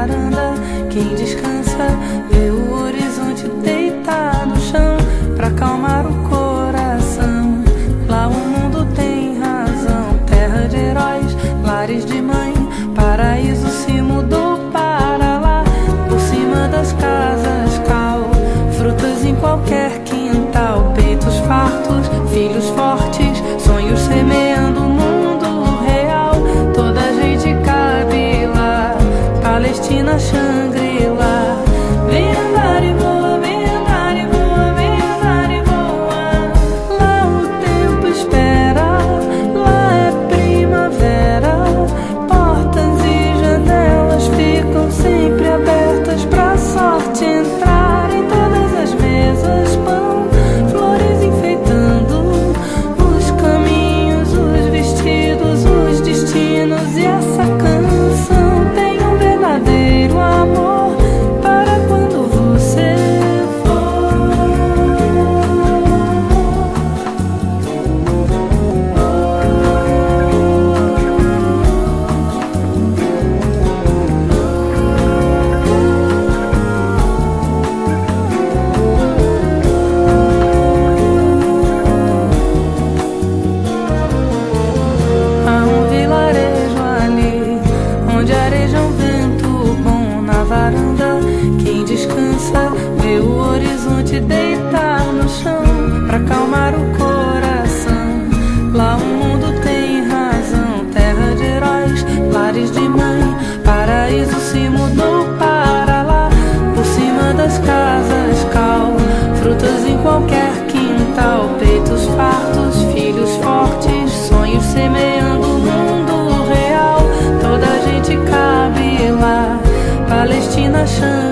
varanda. Quem descansa vê o horizonte deitar no chão pra acalmar o coração. Lá o mundo tem razão, terra de heróis, lares de mãe, paraíso se mudou. na Xangri canção, ver o horizonte deitar no chão pra acalmar o coração. Lá o mundo tem razão, terra de heróis, lares de mãe, paraíso se mudou para lá, por cima das casas cal, frutas em qualquer quintal, peitos fartos, filhos fortes, sonhos semeando o mundo real. Toda a gente cabe lá, Palestina chama.